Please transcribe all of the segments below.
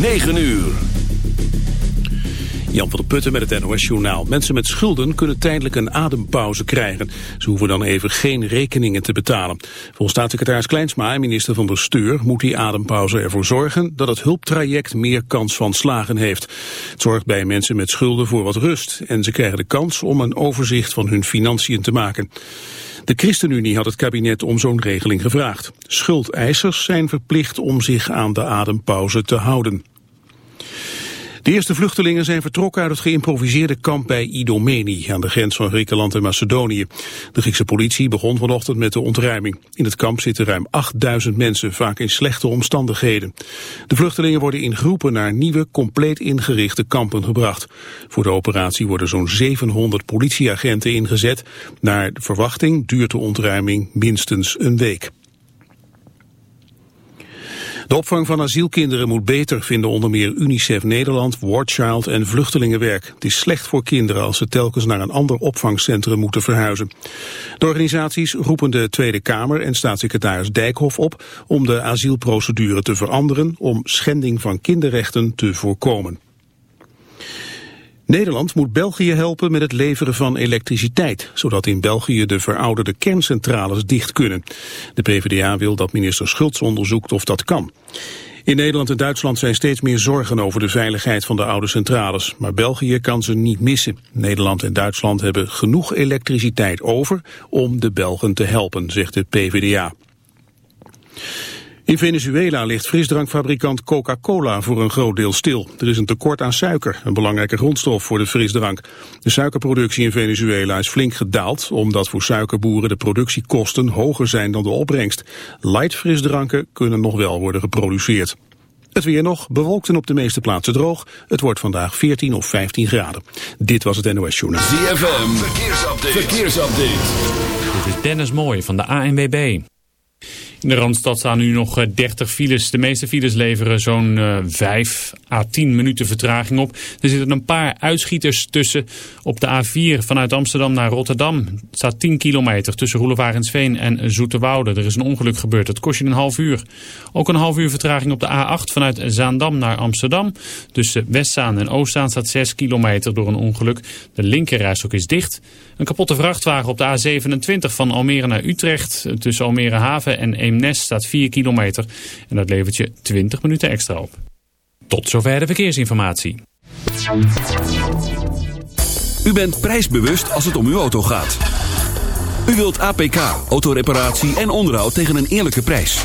9 uur. Jan van der Putten met het NOS-journaal. Mensen met schulden kunnen tijdelijk een adempauze krijgen. Ze hoeven dan even geen rekeningen te betalen. Volgens staatssecretaris Kleinsma en minister van Bestuur... moet die adempauze ervoor zorgen dat het hulptraject meer kans van slagen heeft. Het zorgt bij mensen met schulden voor wat rust... en ze krijgen de kans om een overzicht van hun financiën te maken. De ChristenUnie had het kabinet om zo'n regeling gevraagd. Schuldeisers zijn verplicht om zich aan de adempauze te houden. De eerste vluchtelingen zijn vertrokken uit het geïmproviseerde kamp bij Idomeni, aan de grens van Griekenland en Macedonië. De Griekse politie begon vanochtend met de ontruiming. In het kamp zitten ruim 8000 mensen, vaak in slechte omstandigheden. De vluchtelingen worden in groepen naar nieuwe, compleet ingerichte kampen gebracht. Voor de operatie worden zo'n 700 politieagenten ingezet. Naar de verwachting duurt de ontruiming minstens een week. De opvang van asielkinderen moet beter, vinden onder meer UNICEF Nederland, Warchild en Vluchtelingenwerk. Het is slecht voor kinderen als ze telkens naar een ander opvangcentrum moeten verhuizen. De organisaties roepen de Tweede Kamer en staatssecretaris Dijkhoff op om de asielprocedure te veranderen om schending van kinderrechten te voorkomen. Nederland moet België helpen met het leveren van elektriciteit, zodat in België de verouderde kerncentrales dicht kunnen. De PvdA wil dat minister Schultz onderzoekt of dat kan. In Nederland en Duitsland zijn steeds meer zorgen over de veiligheid van de oude centrales. Maar België kan ze niet missen. Nederland en Duitsland hebben genoeg elektriciteit over om de Belgen te helpen, zegt de PvdA. In Venezuela ligt frisdrankfabrikant Coca-Cola voor een groot deel stil. Er is een tekort aan suiker, een belangrijke grondstof voor de frisdrank. De suikerproductie in Venezuela is flink gedaald... omdat voor suikerboeren de productiekosten hoger zijn dan de opbrengst. Light frisdranken kunnen nog wel worden geproduceerd. Het weer nog, bewolkt en op de meeste plaatsen droog. Het wordt vandaag 14 of 15 graden. Dit was het NOS Journaal. ZFM, verkeersupdate. verkeersupdate. Dit is Dennis Mooij van de ANWB. In de Randstad staan nu nog 30 eh, files. De meeste files leveren zo'n 5 à 10 minuten vertraging op. Er zitten een paar uitschieters tussen. Op de A4 vanuit Amsterdam naar Rotterdam het staat 10 kilometer tussen Roelevarensveen en Zoeterwoude. Er is een ongeluk gebeurd. Dat kost je een half uur. Ook een half uur vertraging op de A8 vanuit Zaandam naar Amsterdam. Tussen Westzaan en Oostzaan staat 6 kilometer door een ongeluk. De linkerrijstok is dicht. Een kapotte vrachtwagen op de A27 van Almere naar Utrecht. Tussen Almere Haven en Eemnes staat 4 kilometer. En dat levert je 20 minuten extra op. Tot zover de verkeersinformatie. U bent prijsbewust als het om uw auto gaat. U wilt APK, autoreparatie en onderhoud tegen een eerlijke prijs.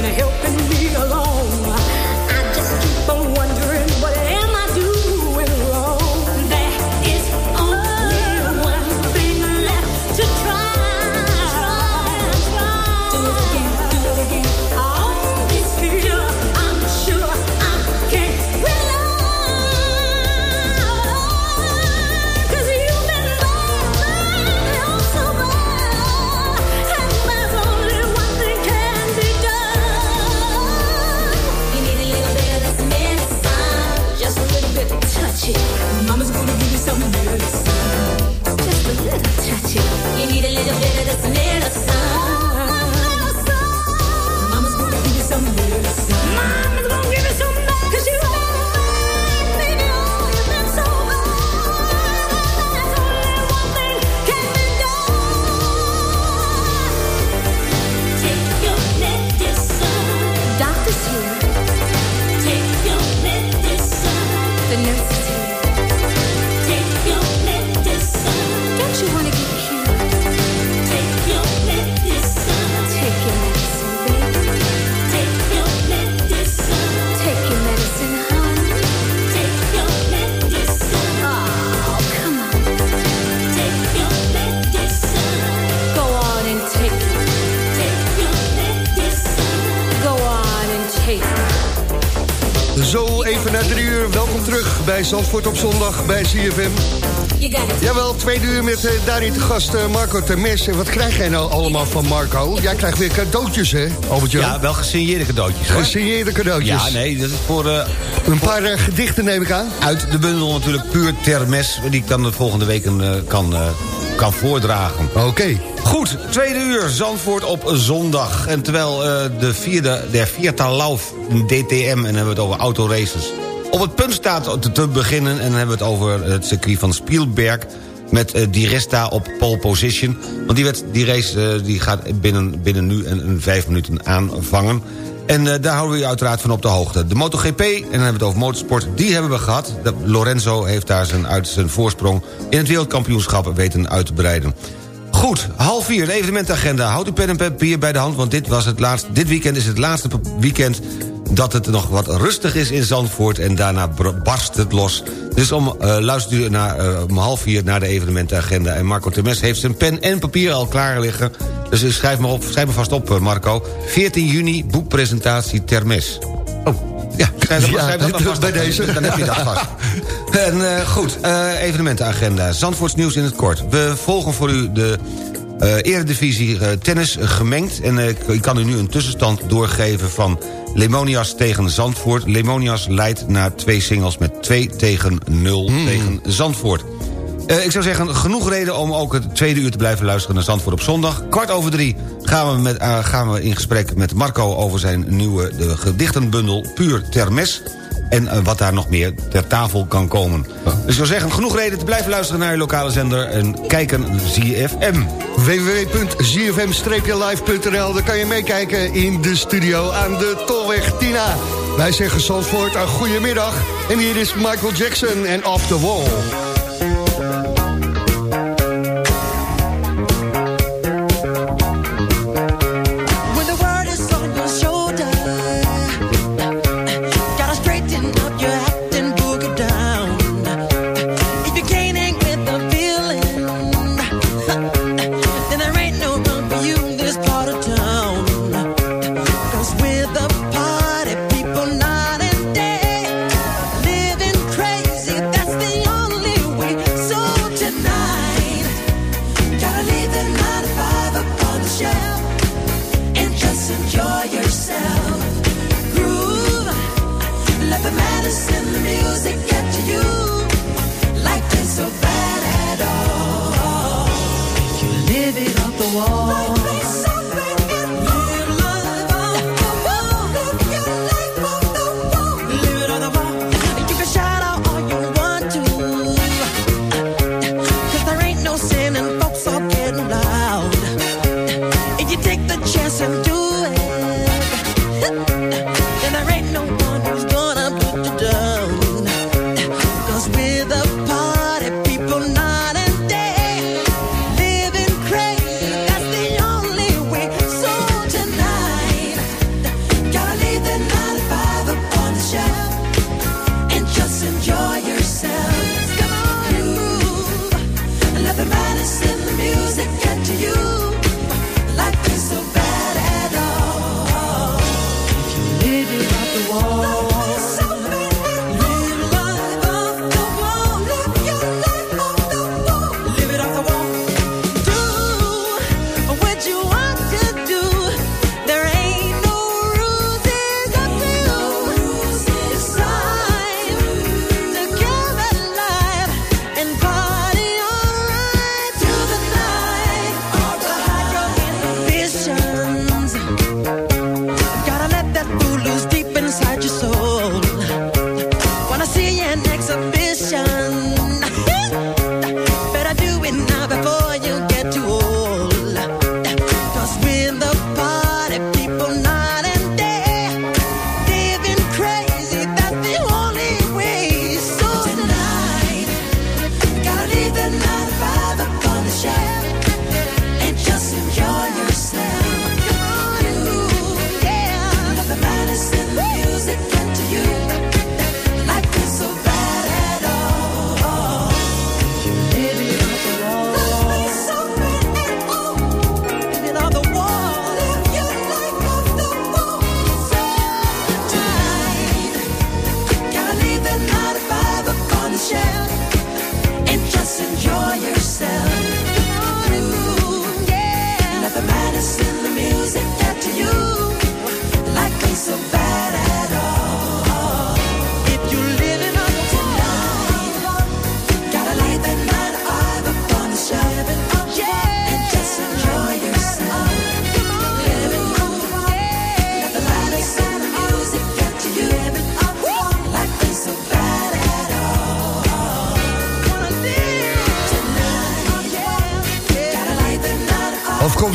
Bij Zandvoort op zondag bij CFM. Jawel, twee uur met uh, daarin te gast uh, Marco Termes. En wat krijg jij nou allemaal van Marco? Jij krijgt weer cadeautjes, hè, Albert -Jan? Ja, wel gesigneerde cadeautjes. Hoor. Gesigneerde cadeautjes. Ja, nee, dat is voor... Uh, een paar gedichten neem ik aan. Uit de bundel natuurlijk puur Termes, die ik dan de volgende weken kan, kan voordragen. Oké. Goed, tweede uur, Zandvoort op zondag. En terwijl de vierde, der Vierta Lauf DTM, en dan hebben we het over autoraces op het punt staat te, beginnen... en dan hebben we het over het circuit van Spielberg... met uh, Resta op pole position. Want die, werd, die race uh, die gaat binnen, binnen nu en, vijf minuten aanvangen. En uh, daar houden we u uiteraard van op de hoogte. De MotoGP, en dan hebben we het over motorsport, die hebben we gehad. Lorenzo heeft daar zijn, uit zijn voorsprong in het wereldkampioenschap weten uit te breiden. Goed, half vier, de evenementagenda. Houd uw pen en papier bij de hand, want dit, was het laatste, dit weekend is het laatste weekend dat het nog wat rustig is in Zandvoort... en daarna barst het los. Dus om, uh, luistert u naar, uh, om half vier naar de evenementenagenda. En Marco Temes heeft zijn pen en papier al klaar liggen. Dus schrijf maar, op, schrijf maar vast op, eh, Marco. 14 juni, boekpresentatie Termes. Oh, ja, schrijf, ja, schrijf dat vast bij deze. Dan heb je dat vast. en uh, goed, evenementenagenda. Zandvoorts nieuws in het kort. We volgen voor u de eredivisie tennis gemengd. En ik kan u nu een tussenstand doorgeven van Lemonias tegen Zandvoort. Lemonias leidt na twee singles met 2 tegen 0 hmm. tegen Zandvoort. ik zou zeggen, genoeg reden om ook het tweede uur te blijven luisteren naar Zandvoort op zondag. Kwart over drie gaan we, met, gaan we in gesprek met Marco over zijn nieuwe de gedichtenbundel Puur Termes en uh, wat daar nog meer ter tafel kan komen. Dus ik zou zeggen, genoeg reden te blijven luisteren naar je lokale zender... en kijken ZFM. www.zfm-live.nl, daar kan je meekijken in de studio aan de Tolweg Tina. Wij zeggen Zandvoort een goedemiddag. En hier is Michael Jackson en Off the Wall.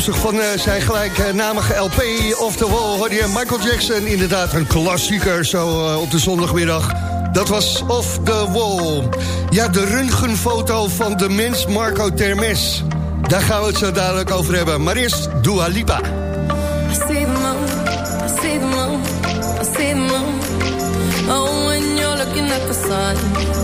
Afkomstig van uh, zijn gelijknamige LP of the Wall hoorde Michael Jackson. Inderdaad een klassieker zo uh, op de zondagmiddag. Dat was Off the Wall. Ja, de röntgenfoto van de mens Marco Termes. Daar gaan we het zo dadelijk over hebben. Maar eerst Dua Lipa. I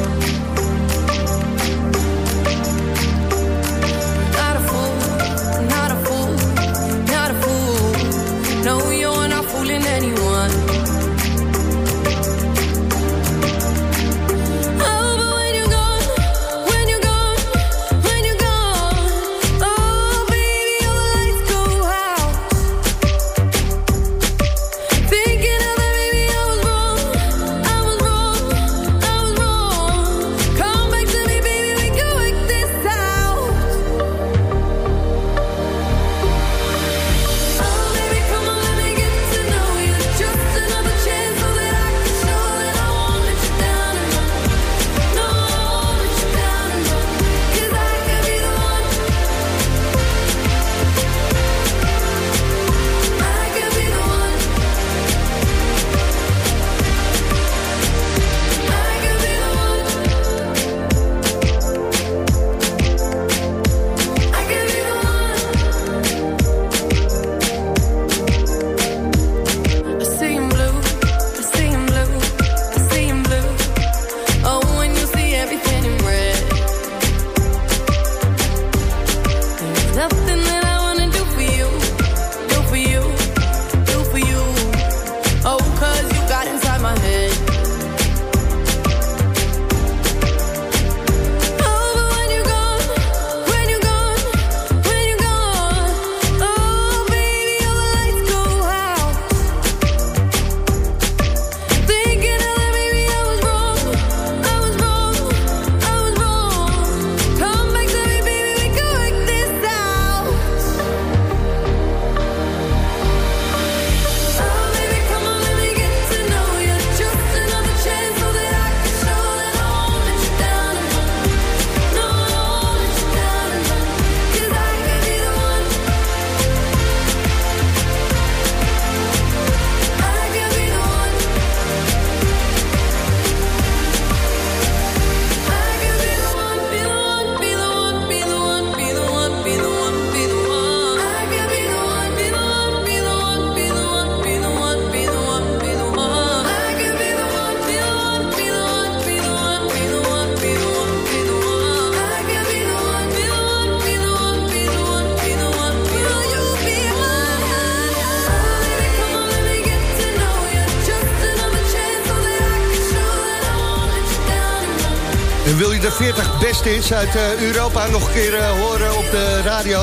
40 beste hits uit eh, Europa nog een keer eh, horen op de radio.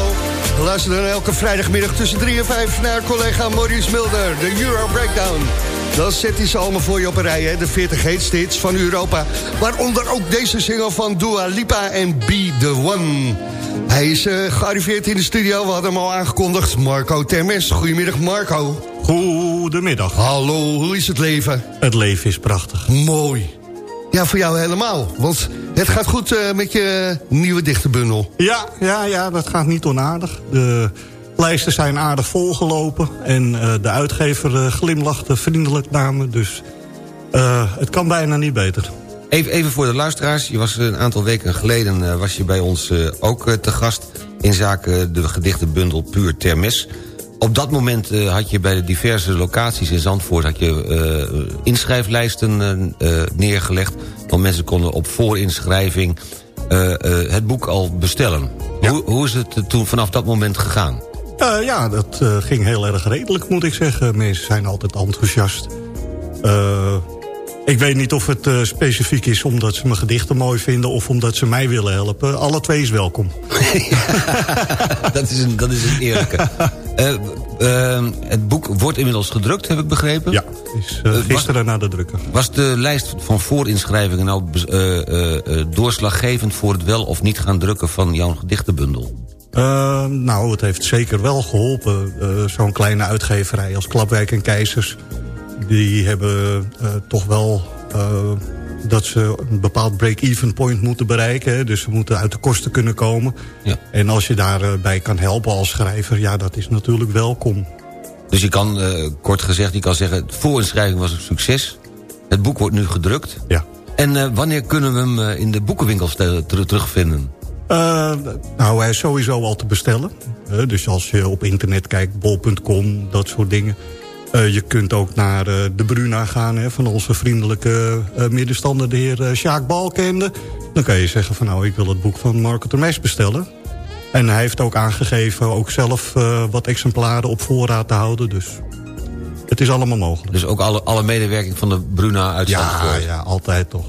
Luister dan elke vrijdagmiddag tussen 3 en 5 naar collega Maurice Mulder, de Euro Breakdown. Dan zet hij ze allemaal voor je op een rij, hè? de 40 heetste hits van Europa. Waaronder ook deze single van Dua Lipa en Be The One. Hij is eh, gearriveerd in de studio, we hadden hem al aangekondigd. Marco Termes, goedemiddag Marco. Goedemiddag. Hallo, hoe is het leven? Het leven is prachtig. Mooi. Ja, voor jou helemaal. Want het gaat goed uh, met je nieuwe dichterbundel. Ja, ja, ja, dat gaat niet onaardig. De lijsten zijn aardig volgelopen. En uh, de uitgever uh, glimlachte vriendelijk naar me. Dus het kan bijna niet beter. Even, even voor de luisteraars. Je was een aantal weken geleden was je bij ons ook te gast... in zaken de gedichtenbundel Puur Termes... Op dat moment uh, had je bij de diverse locaties in Zandvoort... had je uh, inschrijflijsten uh, neergelegd... want mensen konden op voorinschrijving het boek al bestellen. Ja. Hoe, hoe, is het toen vanaf dat moment gegaan? ja, dat ging heel erg redelijk, moet ik zeggen. Mensen zijn altijd enthousiast. Ik weet niet of het specifiek is omdat ze mijn gedichten mooi vinden... of omdat ze mij willen helpen. Alle twee is welkom. dat, is een, dat is een eerlijke. Uh, uh, het boek wordt inmiddels gedrukt, heb ik begrepen? Ja, is gisteren was, naar de drukker. Was de lijst van voorinschrijvingen nou doorslaggevend... voor het wel of niet gaan drukken van jouw gedichtenbundel? nou, het heeft zeker wel geholpen. Zo'n kleine uitgeverij als Klapwijk en Keizers die hebben uh, toch wel dat ze een bepaald break-even point moeten bereiken. Hè, dus ze moeten uit de kosten kunnen komen. Ja. En als je daarbij kan helpen als schrijver, ja, dat is natuurlijk welkom. Dus je kan, uh, kort gezegd, je kan zeggen... de voorinschrijving was een succes. Het boek wordt nu gedrukt. Ja. En uh, wanneer kunnen we hem uh, in de boekenwinkels terugvinden? nou, hij is sowieso al te bestellen. dus als je op internet kijkt, bol.com, dat soort dingen... Uh, je kunt ook naar uh, de Bruna gaan hè, van onze vriendelijke uh, middenstander, de heer Sjaak Balkende. Dan kan je zeggen van nou, ik wil het boek van Marco Termes bestellen. En hij heeft ook aangegeven ook zelf wat exemplaren op voorraad te houden. Dus het is allemaal mogelijk. Dus ook alle, alle medewerking van de Bruna uit Ja, ja, altijd toch.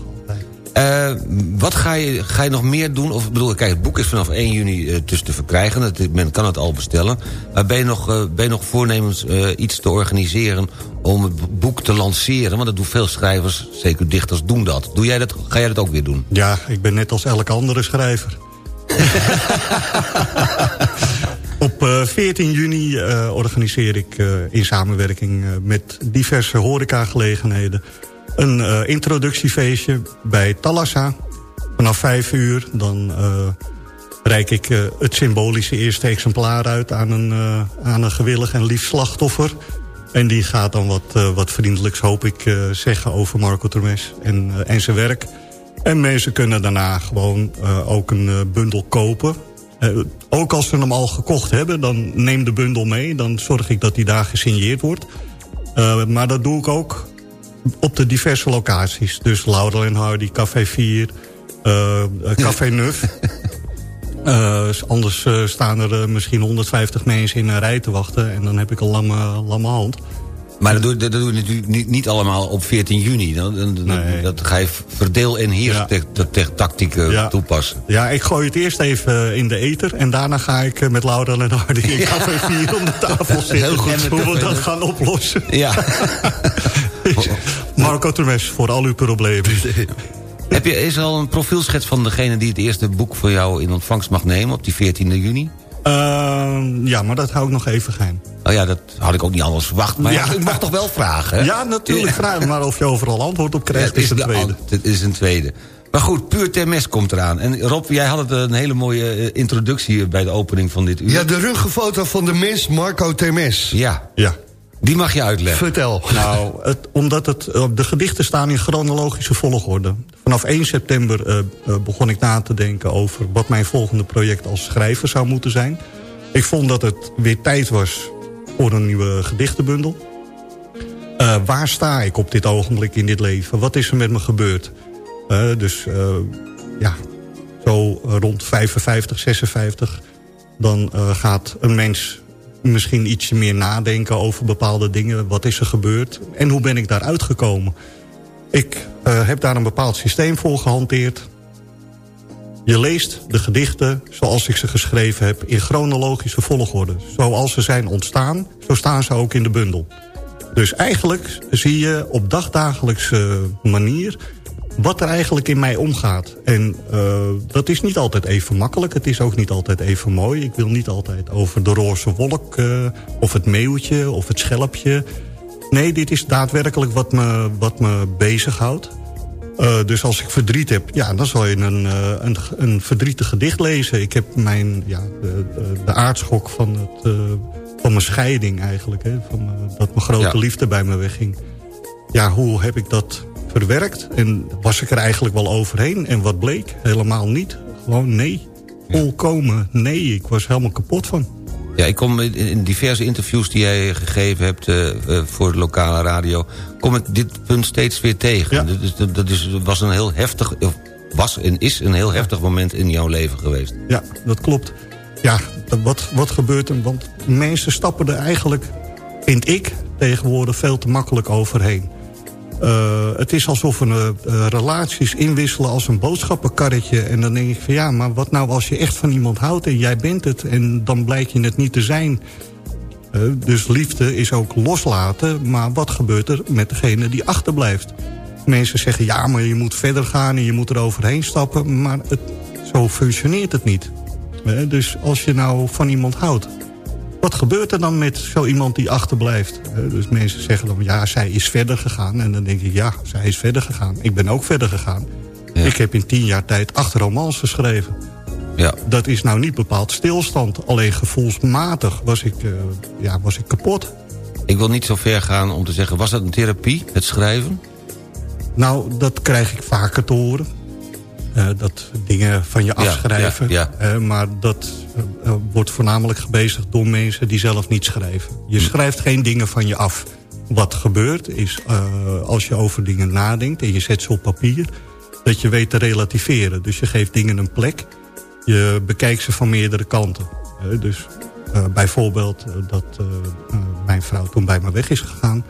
Uh, wat ga je, ga je nog meer doen? Of bedoel, kijk, het boek is vanaf 1 juni uh, dus te verkrijgen. Het, men kan het al bestellen. Maar ben je nog, uh, ben je nog voornemens iets te organiseren om het boek te lanceren? Want dat doen veel schrijvers, zeker dichters, doen dat. Doe jij dat. Ga jij dat ook weer doen? Ja, ik ben net als elke andere schrijver. Op 14 juni organiseer ik in samenwerking met diverse horecagelegenheden een uh, introductiefeestje bij Talassa. Vanaf vijf uur dan uh, reik ik uh, het symbolische eerste exemplaar uit... aan een, aan een gewillig en lief slachtoffer. En die gaat dan wat, wat vriendelijks, hoop ik, zeggen over Marco Termes en, en zijn werk. En mensen kunnen daarna gewoon ook een bundel kopen... ook als ze hem al gekocht hebben, dan neem de bundel mee. Dan zorg ik dat die daar gesigneerd wordt. maar dat doe ik ook op de diverse locaties. Dus Laurel en Hardy, Café 4, uh, Café Nuf. Uh, anders uh, staan er misschien 150 mensen in een rij te wachten... en dan heb ik een lamme, lamme hand. Maar dat doe, dat doe je natuurlijk niet, niet allemaal op 14 juni. Dan, nee. Dat ga je verdeel- en hier ja. tactieken ja. toepassen. Ja, ik gooi het eerst even in de eter... en daarna ga ik met Laurel en Hardy in Café 4 om de tafel zitten. Heel goed. Hoe we dat gaan oplossen. Ja. Marco Termes, voor al uw problemen. Heb je, is er al een profielschets van degene die het eerste boek voor jou in ontvangst mag nemen op die 14e juni? Uh, ja, maar dat hou ik nog even geheim. Oh ja, dat had ik ook niet anders verwacht. Maar ja. ik mag toch wel vragen? Hè? Ja, natuurlijk vragen. Maar of je overal antwoord op krijgt, ja, is, een tweede. Het is een tweede. Maar goed, Puur Termes komt eraan. En Rob, jij had het een hele mooie eh, introductie bij de opening van dit uur. Ja, de ruggenfoto van de mens Marco Termes. Ja. Ja. Die mag je uitleggen. Vertel. Nou, het, omdat het, eh, de gedichten staan in chronologische volgorde. Vanaf 1 september uh, begon ik na te denken over wat mijn volgende project als schrijver zou moeten zijn. Ik vond dat het weer tijd was voor een nieuwe gedichtenbundel. Uh, waar sta ik op dit ogenblik in dit leven? Wat is er met me gebeurd? Uh, dus ja, zo rond 55, 56... dan gaat een mens misschien ietsje meer nadenken over bepaalde dingen. Wat is er gebeurd en hoe ben ik daar uitgekomen? Ik uh, heb daar een bepaald systeem voor gehanteerd. Je leest de gedichten zoals ik ze geschreven heb in chronologische volgorde. Zoals ze zijn ontstaan, zo staan ze ook in de bundel. Dus eigenlijk zie je op dagdagelijkse manier wat er eigenlijk in mij omgaat. En uh, dat is niet altijd even makkelijk. Het is ook niet altijd even mooi. Ik wil niet altijd over de roze wolk... Uh, of het meeuwtje of het schelpje. Nee, dit is daadwerkelijk wat me, wat me bezighoudt. Uh, dus als ik verdriet heb, ja, dan zal je een, een, een verdrietig gedicht lezen. Ik heb mijn, ja, de, de aardschok van, het, van mijn scheiding eigenlijk. Hè, van, dat mijn grote ja. liefde bij me wegging. Ja, hoe heb ik dat verwerkt. En was ik er eigenlijk wel overheen. En wat bleek? Helemaal niet. Gewoon nee. Volkomen nee. Ik was helemaal kapot van. Ja, ik kom in diverse interviews die jij gegeven hebt uh, uh, voor de lokale radio... kom ik dit punt steeds weer tegen. Ja. Dus dat, dat is, was een heel heftig... was en is een heel heftig moment in jouw leven geweest. Ja, dat klopt. Ja, wat, wat gebeurt er? Want mensen stappen er eigenlijk, vind ik, tegenwoordig veel te makkelijk overheen. Uh, het is alsof we uh, relaties inwisselen als een boodschappenkarretje. En dan denk ik van ja, maar wat nou als je echt van iemand houdt en jij bent het... en dan blijkt je het niet te zijn. Dus liefde is ook loslaten, maar wat gebeurt er met degene die achterblijft? Mensen zeggen ja, maar je moet verder gaan en je moet er overheen stappen. Maar het, zo functioneert het niet. dus als je nou van iemand houdt wat gebeurt er dan met zo iemand die achterblijft? dus mensen zeggen dan, ja, zij is verder gegaan. En dan denk ik, ja, zij is verder gegaan. Ik ben ook verder gegaan. Ik heb in tien jaar tijd acht romans geschreven. Ja. Dat is nou niet bepaald stilstand. Alleen gevoelsmatig was ik, uh, ja, was ik kapot. Ik wil niet zo ver gaan om te zeggen... was dat een therapie, het schrijven? Nou, dat krijg ik vaker te horen. Uh, dat dingen van je afschrijven. Ja, ja, uh, maar dat uh, wordt voornamelijk gebezigd door mensen die zelf niet schrijven. Je hm. schrijft geen dingen van je af. Wat gebeurt is, als je over dingen nadenkt en je zet ze op papier... dat je weet te relativeren. Dus je geeft dingen een plek. Je bekijkt ze van meerdere kanten. dus bijvoorbeeld dat mijn vrouw toen bij me weg is gegaan...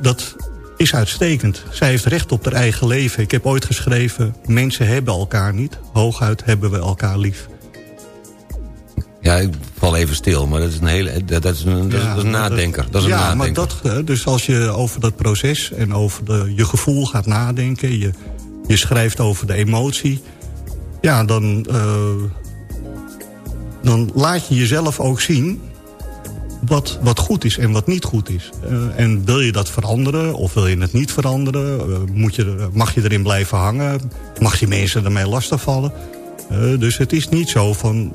dat is uitstekend. Zij heeft recht op haar eigen leven. Ik heb ooit geschreven, mensen hebben elkaar niet. Hooguit hebben we elkaar lief. Ja, ik val even stil, maar dat is een hele, dat is een, dat is een nadenker. Dat is een ja, maar dat, dus als je over dat proces en over de, je gevoel gaat nadenken... je, je schrijft over de emotie... ja, dan, uh, dan laat je jezelf ook zien wat, wat goed is en wat niet goed is. Uh, en wil je dat veranderen of wil je het niet veranderen? Uh, moet je, mag je erin blijven hangen? Mag je mensen ermee lastigvallen? Uh, dus het is niet zo van...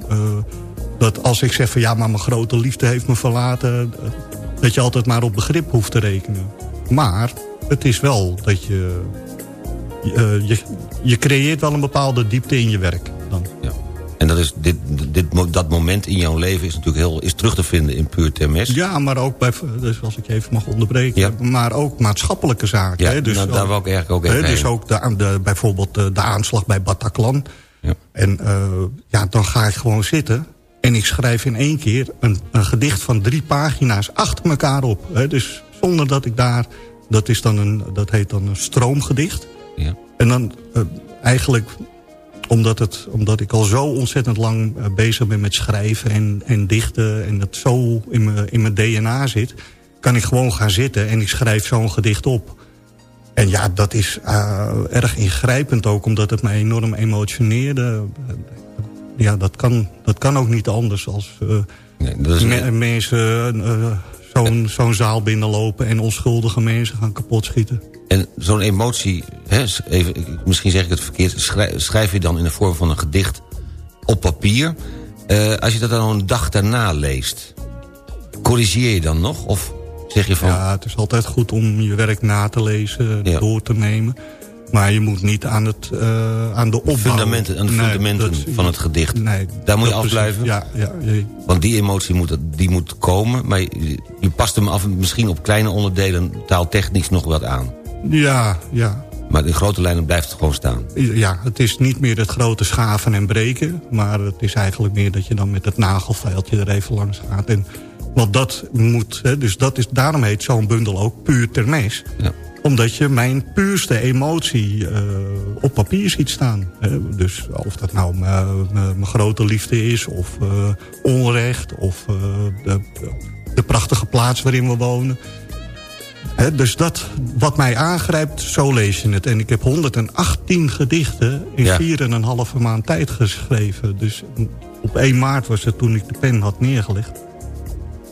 dat als ik zeg van ja, maar mijn grote liefde heeft me verlaten... dat je altijd maar op begrip hoeft te rekenen. Maar het is wel dat je... je, je creëert wel een bepaalde diepte in je werk dan. Ja. En dat, is dit, dit, dat moment in jouw leven is natuurlijk heel is terug te vinden in Puur Termes. Ja, maar ook bij, dus als ik je even mag onderbreken, maar ook maatschappelijke zaken. Ja, hè? Dus nou, daar wil ik eigenlijk ook even hè, Dus ook de, de, bijvoorbeeld de, de, aanslag bij Bataclan. Ja. En uh, ja, dan ga ik gewoon zitten en ik schrijf in één keer een, een gedicht van drie pagina's achter elkaar op. Hè? Dus zonder dat ik daar, dat, is dan een, dat heet dan een stroomgedicht. Ja. En dan uh, eigenlijk omdat, het, omdat ik al zo ontzettend lang eh, bezig ben met schrijven en, en dichten... en dat zo in mijn, in mijn DNA zit... kan ik gewoon gaan zitten en ik schrijf zo'n gedicht op. En ja, dat is uh, erg ingrijpend ook, omdat het me enorm emotioneerde. Ja, dat kan, dat kan ook niet anders als uh, nee, dat is... me mensen uh, zo'n zo'n zaal binnenlopen... en onschuldige mensen gaan kapotschieten. En zo'n emotie, hè, even, misschien zeg ik het verkeerd... schrijf je dan in de vorm van een gedicht op papier. Uh, als je dat dan een dag daarna leest... corrigeer je dan nog? Of zeg je van... Ja, het is altijd goed om je werk na te lezen, door te nemen... Maar je moet niet aan, het, uh, aan de opbouw... Fundamenten, aan de fundamenten van het gedicht. Nee, Daar moet je afblijven. Ja, ja, Want die emotie moet, die moet komen. Maar je, je past hem af misschien op kleine onderdelen taaltechnisch nog wat aan. Ja, ja. Maar in grote lijnen blijft het gewoon staan. Ja, het is niet meer het grote schaven en breken. Maar het is eigenlijk meer dat je dan met het nagelveiltje er even langs gaat. En want dat moet, hè, dus dat is, daarom heet zo'n bundel ook puur termes. Ja omdat je mijn puurste emotie uh, op papier ziet staan. Hè? Dus of dat nou mijn grote liefde is, of uh, onrecht... of uh, de, de, prachtige plaats waarin we wonen. Dus dat wat mij aangrijpt, zo lees je het. En ik heb 118 gedichten in ja. vier en een halve maand tijd geschreven. Dus op 1 maart was het toen ik de pen had neergelegd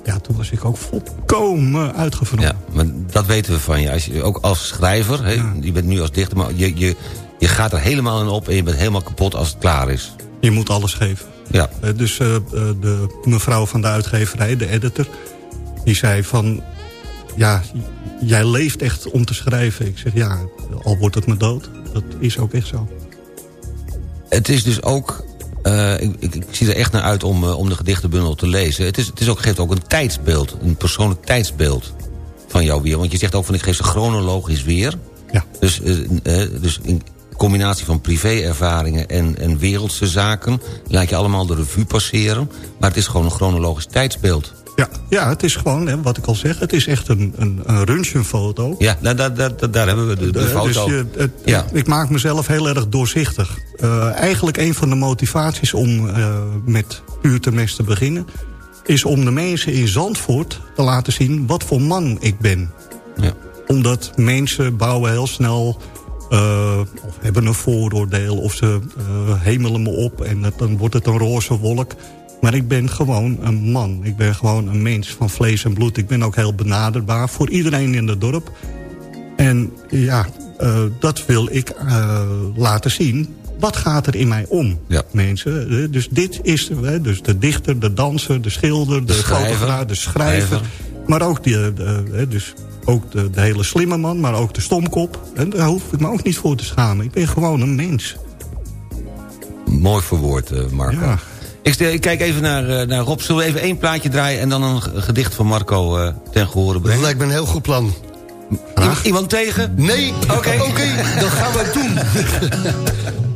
ja, toen was ik ook volkomen uitgevroren. Ja, maar dat weten we van je. Als je ook als schrijver, je bent nu als dichter... maar je, je, je gaat er helemaal in op en je bent helemaal kapot als het klaar is. Je moet alles geven. Ja. Dus uh, de mevrouw van de uitgeverij, de editor... die zei van... ja, jij leeft echt om te schrijven. Ik zeg, ja, al wordt het me dood. Dat is ook echt zo. Het is dus ook uh, ik, ik, ik, zie er echt naar uit om, uh, om de gedichtenbundel te lezen. Het, is, het is ook, geeft ook een tijdsbeeld, een persoonlijk tijdsbeeld van jou weer. Want je zegt ook van ik geef ze chronologisch weer. Ja. Dus, uh, dus in combinatie van privéervaringen en, en wereldse zaken... laat je allemaal de revue passeren. Maar het is gewoon een chronologisch tijdsbeeld. Ja, ja het is gewoon, hè, wat ik al zeg, het is echt een, een, een röntgenfoto. Ja, daar, daar, daar, daar hebben we de, de, foto. Dus je, het, ja. Ik maak mezelf heel erg doorzichtig. Uh, eigenlijk een van de motivaties om uh, met Puurtemes te beginnen... is om de mensen in Zandvoort te laten zien wat voor man ik ben. Ja. Omdat mensen bouwen heel snel... Uh, of hebben een vooroordeel, of ze hemelen me op... en dan wordt het een roze wolk... Maar ik ben gewoon een man. Ik ben gewoon een mens van vlees en bloed. Ik ben ook heel benaderbaar voor iedereen in het dorp. En ja, uh, dat wil ik uh, laten zien. Wat gaat er in mij om, ja. mensen? Dus dit is dus de dichter, de danser, de schilder, de, de fotograaf, de schrijver. Maar ook, die, de, dus ook de, de, hele slimme man, maar ook de stomkop. En daar hoef ik me ook niet voor te schamen. Ik ben gewoon een mens. Mooi verwoord, Marco. Ja. Ik, ik, kijk even naar, uh, naar Rob. Zullen we even één plaatje draaien... en dan een gedicht van Marco uh, ten gehore brengen? Dat lijkt me een heel goed plan. Iemand tegen? Nee. Oké, okay. okay, dat gaan we doen.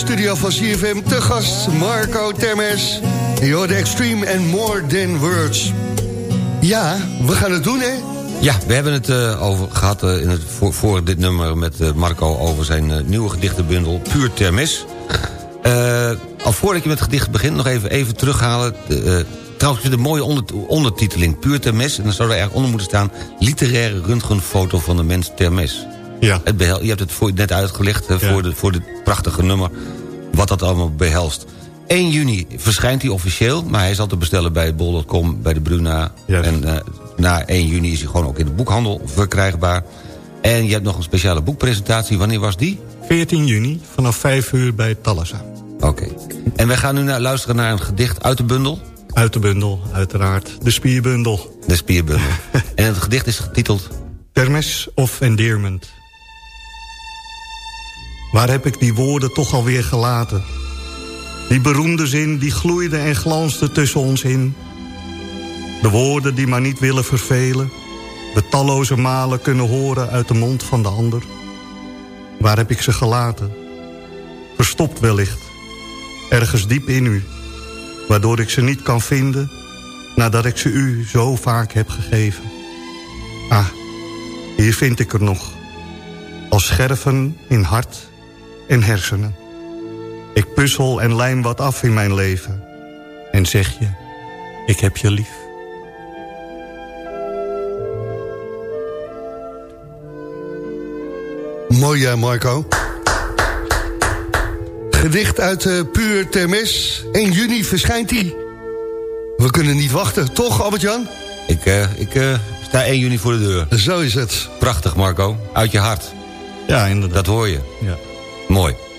studio van CFM te gast Marco Termes. You're the extreme and more than words. Ja, we gaan het doen, hè? Ja, we hebben het uh, over gehad uh, in het, voor, dit nummer met uh, Marco... over zijn nieuwe gedichtenbundel Puur Termis. al voordat je met het gedicht begint, nog even, even terughalen... trouwens, vind een mooie onder, ondertiteling. Puur Termes, en dan zou er eigenlijk onder moeten staan... literaire röntgenfoto van de mens Termes. Ja. Het je hebt het voor, net uitgelegd ja. voor, de, voor dit prachtige nummer... wat dat allemaal behelst. 1 juni verschijnt hij officieel, maar hij is al te bestellen bij bol.com, bij de Bruna. Yes. En uh, na 1 juni is hij gewoon ook in de boekhandel verkrijgbaar. En je hebt nog een speciale boekpresentatie. Wanneer was die? 14 juni, vanaf 5 uur bij Tallasa. Oké. Okay. En wij gaan nu naar, luisteren naar een gedicht uit de bundel? Uit de bundel, uiteraard. De spierbundel. De spierbundel. en het gedicht is getiteld? Termes of Endearment. Waar heb ik die woorden toch alweer gelaten? Die beroemde zin die gloeide en glansde tussen ons in. De woorden die maar niet willen vervelen. De talloze malen kunnen horen uit de mond van de ander. Waar heb ik ze gelaten? Verstopt wellicht. Ergens diep in u. Waardoor ik ze niet kan vinden. Nadat ik ze u zo vaak heb gegeven. Ah, hier vind ik er nog. Als scherven in hart en hersenen. Ik puzzel en lijm wat af in mijn leven. En zeg je, ik heb je lief. Mooi, ja, Marco. Gedicht uit uh, Puur Termes. 1 juni verschijnt hij. We kunnen niet wachten, toch, Albert-Jan? Ik, uh, ik uh, sta 1 juni voor de deur. Zo is het. Prachtig, Marco. Uit je hart. Ja, inderdaad. Dat hoor je. Ja. Mooi.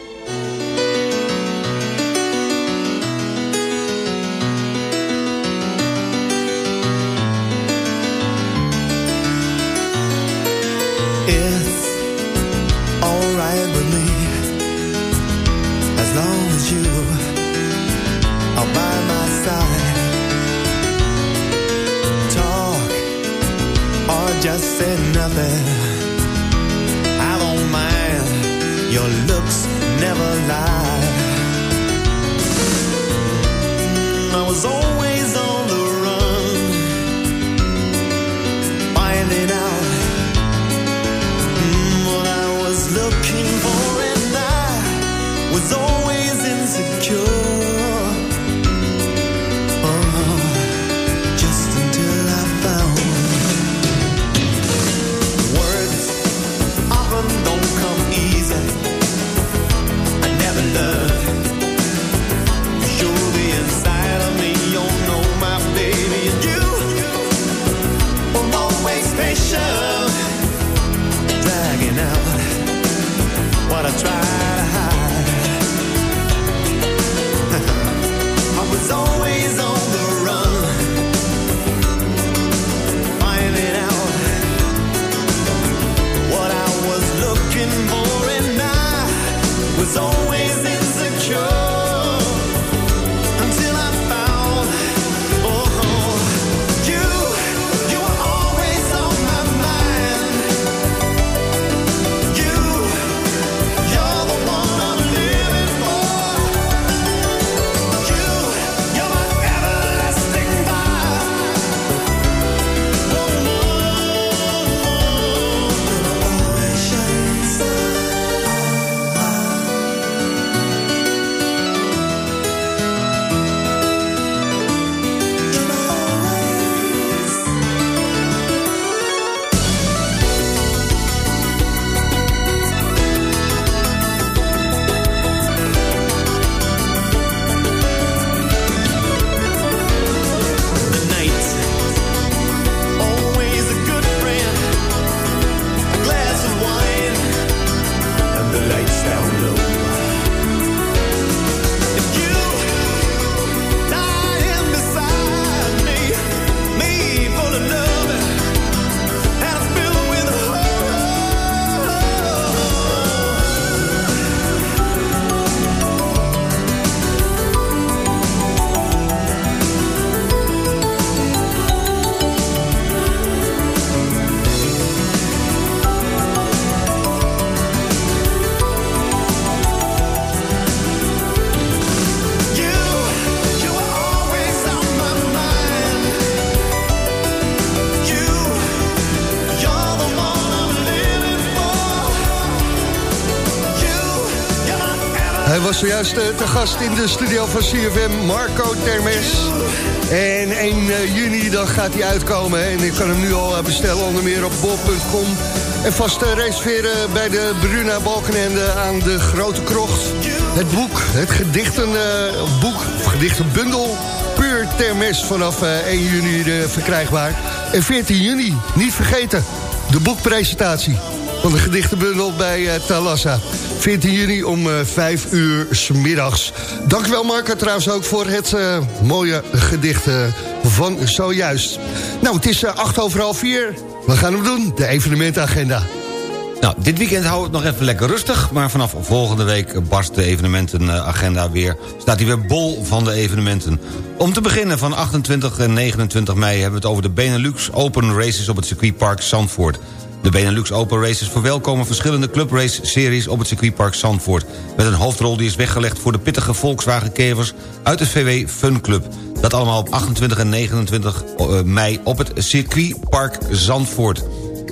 Hij was zojuist uh, te gast in de studio van CFM, Marco Termes. En 1 uh, juni dan gaat hij uitkomen. En ik kan hem nu al uh, bestellen, onder meer op bol.com. En vast reserveren bij de Bruna Balkenende aan de Grote Krocht. Het boek, het gedichtenboek, of gedichtenbundel... Puur Termes vanaf 1 juni verkrijgbaar. En 14 juni, niet vergeten, de boekpresentatie van de gedichtenbundel bij uh, Talassa. 14 juni om uh, 5 uur s middags. Dankjewel Marco trouwens ook voor het uh, mooie gedicht van zojuist. Nou, het is 8 over half 4. We gaan hem doen, de evenementagenda. Nou, dit weekend houden we het nog even lekker rustig... maar vanaf volgende week barst de evenementenagenda weer. Staat hij weer bol van de evenementen. Om te beginnen van 28 en 29 mei... hebben we het over de Benelux Open Races op het circuitpark Zandvoort. De Benelux Open Races verwelkomen verschillende clubrace-series op het circuitpark Zandvoort... met een hoofdrol die is weggelegd voor de pittige Volkswagen-kevers uit het VW Fun Club. Dat allemaal op 28 en 29 mei op het circuitpark Zandvoort.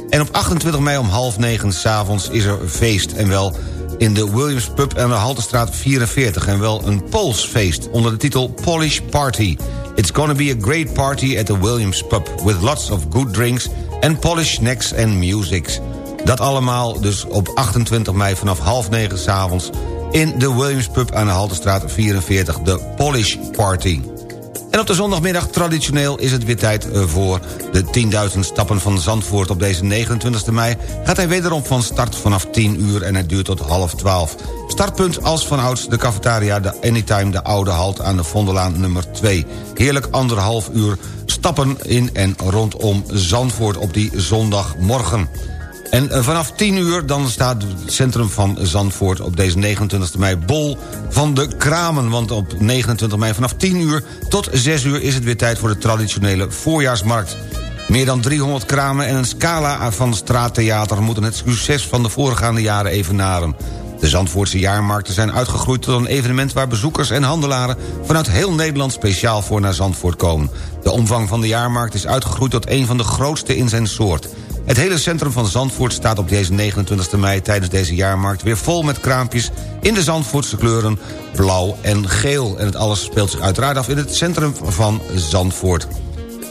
En op 28 mei om half negen s'avonds is er feest. En wel in de Williams Pub aan de Haltestraat 44. En wel een Polsfeest onder de titel Polish Party. It's gonna be a great party at the Williams Pub... with lots of good drinks and Polish snacks and music. Dat allemaal dus op 28 mei vanaf half negen s'avonds... in de Williams Pub aan de Haltestraat 44, de Polish Party. En op de zondagmiddag traditioneel is het weer tijd eh, voor de 10.000 stappen van Zandvoort. Op deze 29 mei gaat hij wederom van start vanaf 10 uur en het duurt tot half 12. Startpunt als vanouds de cafetaria de Anytime de Oude Halt aan de Vondelaan nummer 2. Heerlijk anderhalf uur stappen in en rondom Zandvoort op die zondagmorgen. En eh, vanaf 10 uur dan staat het centrum van Zandvoort op deze 29 mei bol van de kramen. Want op 29 mei vanaf 10 uur tot 6 uur is het weer tijd voor de traditionele voorjaarsmarkt. Meer dan 300 kramen en een scala van straattheater moeten het succes van de voorgaande jaren evenaren. De Zandvoortse jaarmarkten zijn uitgegroeid tot een evenement... waar bezoekers en handelaren vanuit heel Nederland speciaal voor naar Zandvoort komen. De omvang van de jaarmarkt is uitgegroeid tot een van de grootste in zijn soort. Het hele centrum van Zandvoort staat op deze 29 mei... tijdens deze jaarmarkt weer vol met kraampjes... in de Zandvoortse kleuren blauw en geel. En het alles speelt zich uiteraard af in het centrum van Zandvoort.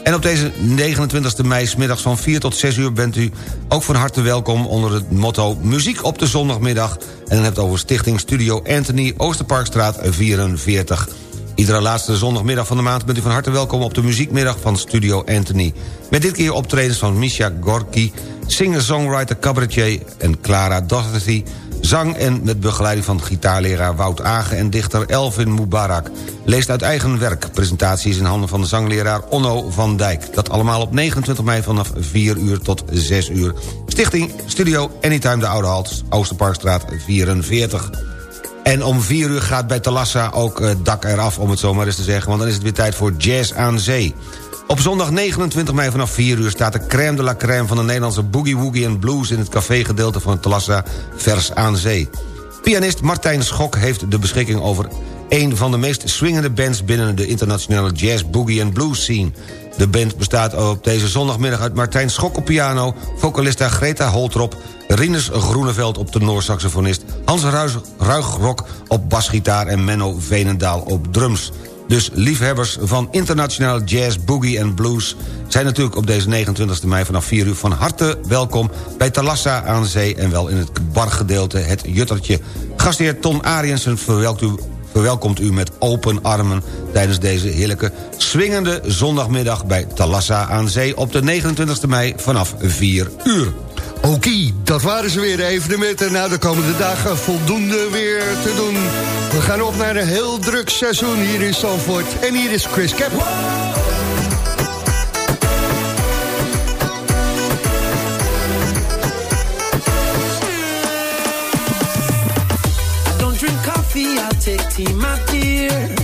En op deze 29 mei smiddags van 4 tot 6 uur bent u ook van harte welkom onder het motto Muziek op de zondagmiddag. En dan hebt het over Stichting Studio Anthony, Oosterparkstraat 44. Iedere laatste zondagmiddag van de maand bent u van harte welkom op de muziekmiddag van Studio Anthony. Met dit keer optredens van Misha Gorky, singer-songwriter, cabaretier en Clara Doherty Zang en met begeleiding van gitaarleraar Wout Agen en dichter Elvin Mubarak. Leest uit eigen werk. Presentatie is in handen van de zangleraar Onno van Dijk. Dat allemaal op 29 mei vanaf 4 uur tot 6 uur. Stichting Studio Anytime de Oude Hals, Oosterparkstraat 44. En om 4 uur gaat bij Talassa ook het dak eraf, om het zo maar eens te zeggen... want dan is het weer tijd voor Jazz aan Zee. Op zondag 29 mei vanaf 4 uur staat de crème de la crème... van de Nederlandse boogie woogie en blues... in het cafégedeelte van het Talassa Vers aan Zee. Pianist Martijn Schok heeft de beschikking over... een van de meest swingende bands binnen de internationale jazz, boogie en blues scene. De band bestaat op deze zondagmiddag uit Martijn Schok op piano... vocalista Greta Holtrop, Rinus Groeneveld op tenorsaxofonist... Hans Ruigrok op basgitaar en Menno Venendaal op drums. Dus liefhebbers van internationale jazz, boogie en blues... zijn natuurlijk op deze 29 mei vanaf 4 uur van harte welkom... bij Talassa aan zee en wel in het bargedeelte Het Juttertje. Gastheer Ton Ariensen verwelkomt u met open armen... tijdens deze heerlijke swingende zondagmiddag bij Talassa aan zee... op de 29 mei vanaf 4 uur. Oké, dat waren ze weer, de evenementen. Nou, de komende dagen voldoende weer te doen. We gaan op naar een heel druk seizoen hier in Zandvoort. En hier is Chris Cap. see my fear.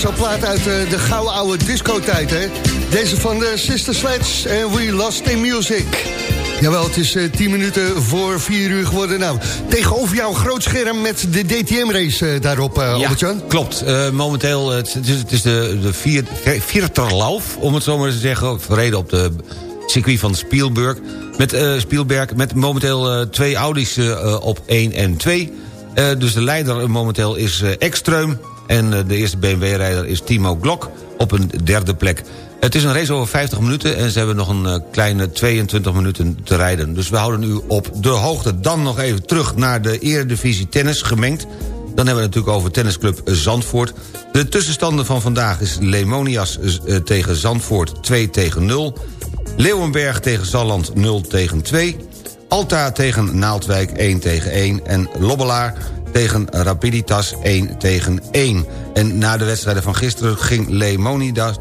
Zo'n plaat uit uh, de gouden oude discotijd, hè? Deze van de Sister Sledge en We Lost in Music. Jawel, het is uh, 10 minuten voor 4 uur geworden. Nou, tegenover jouw groot scherm met de DTM-race daarop, uh, ja, Albert-Jan. klopt. momenteel, het is, het is de, de vier, vierterlauf, om het zo maar te zeggen... verreden op de circuit van Spielberg. Met, Spielberg, met momenteel twee Audi's op 1 en 2... dus de leider momenteel is Ekström. En de eerste BMW-rijder is Timo Glock op een derde plek. Het is een race over 50 minuten en ze hebben nog een uh, kleine 22 minuten te rijden. Dus we houden u op de hoogte. Dan nog even terug naar de eredivisie tennis gemengd. Dan hebben we het natuurlijk over tennisclub Zandvoort. De tussenstanden van vandaag is Lemonias uh, tegen Zandvoort 2 tegen 0. Leeuwenberg tegen Zalland 0 tegen 2. Alta tegen Naaldwijk 1 tegen 1. En Lobbelaar tegen Rapiditas 1 tegen 1. En na de wedstrijden van gisteren ging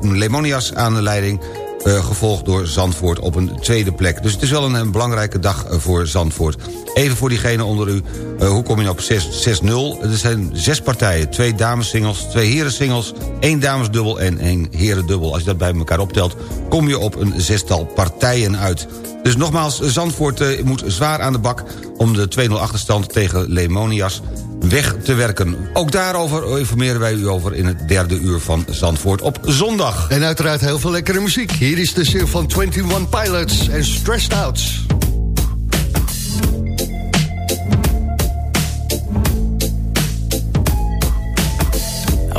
Lemonias aan de leiding... Uh, gevolgd door Zandvoort op een tweede plek. Dus het is wel een, belangrijke dag uh, voor Zandvoort. Even voor diegene onder u, uh, hoe kom je op 6-0? Er zijn zes partijen, twee damessingles, twee herensingles... één damesdubbel en één herendubbel. Als je dat bij elkaar optelt, kom je op een zestal partijen uit. Dus nogmaals, Zandvoort moet zwaar aan de bak... om de 2-0 achterstand tegen Lemonias weg te werken. Ook daarover informeren wij u over in het derde uur van Zandvoort op zondag. En uiteraard heel veel lekkere muziek. Hier is de zin van 21 Pilots en Stressed Out.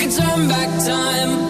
could turn back time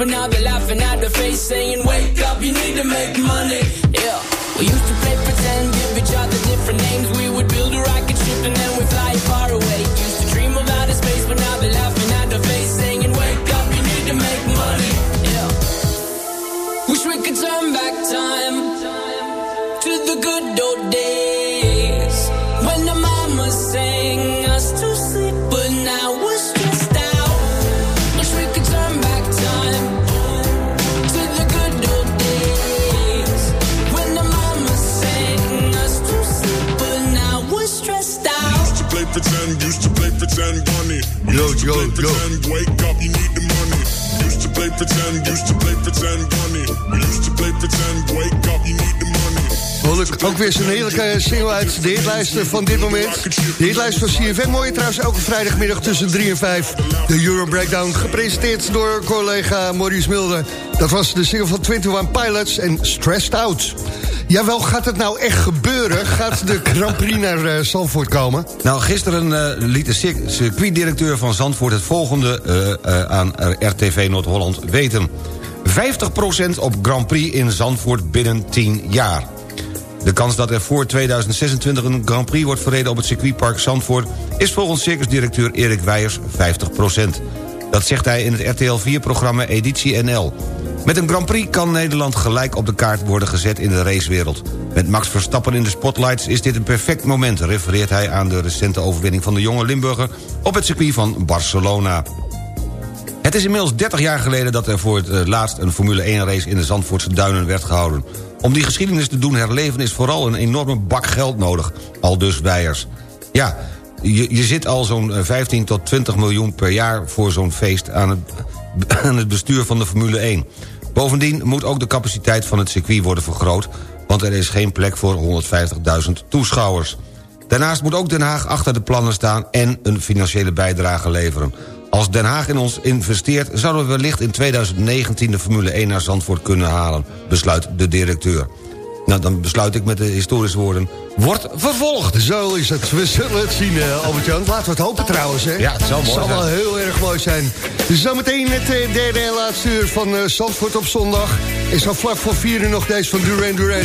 but now they're laughing at the face, saying, Wake up, you need to make money. Yeah. We used to play pretend, give each other different names. We would build a rocket ship and then we'd fly far pretend, used to play pretend, bunny. Yo, Used to yo, play yo. pretend, wake up, you need the money. Used to play pretend, used to play pretend, bunny. Used to play pretend, wake up, you need the money. Ook weer zo'n heerlijke single uit de hitlijsten van dit moment. De hitlijst van CFM mooi trouwens elke vrijdagmiddag tussen 3 en 5. De Euro Breakdown, gepresenteerd door collega Maurice Mulder. Dat was de single van 21 Pilots en Stressed Out. Jawel, gaat het nou echt gebeuren? Gaat de Grand Prix naar uh, Zandvoort komen? Nou, gisteren uh, liet de circuitdirecteur van Zandvoort... het volgende uh, aan RTV Noord-Holland weten. 50% op Grand Prix in Zandvoort binnen 10 jaar. De kans dat er voor 2026 een Grand Prix wordt verreden op het circuitpark Zandvoort... is volgens circusdirecteur Erik Weijers 50%. Dat zegt hij in het RTL 4-programma Editie NL. Met een Grand Prix kan Nederland gelijk op de kaart worden gezet in de racewereld. Met Max Verstappen in de spotlights is dit een perfect moment... refereert hij aan de recente overwinning van de jonge Limburger... op het circuit van Barcelona. Het is inmiddels 30 jaar geleden dat er voor het eh, laatst... een Formule 1-race in de Zandvoortse Duinen werd gehouden. Om die geschiedenis te doen herleven is vooral een enorme bak geld nodig. Al dus Weijers. Ja, je, je zit al zo'n 15 tot 20 miljoen per jaar voor zo'n feest... Aan het, aan het bestuur van de Formule 1. Bovendien moet ook de capaciteit van het circuit worden vergroot... want er is geen plek voor 150.000 toeschouwers. Daarnaast moet ook Den Haag achter de plannen staan... en een financiële bijdrage leveren. Als Den Haag in ons investeert... zouden we wellicht in 2019 de Formule 1 naar Zandvoort kunnen halen... besluit de directeur. Nou, dan besluit ik met de historische woorden... Wordt vervolgd. Zo is het. We zullen het zien, uh, Albert-Jan. Laten we het hopen trouwens, hè? Ja, het zal mooi Het zal zijn. wel heel erg mooi zijn. Dus zometeen het uh, derde en laatste uur van uh, Zandvoort op zondag. Is al vlak voor vier uur nog deze van Duran Duran.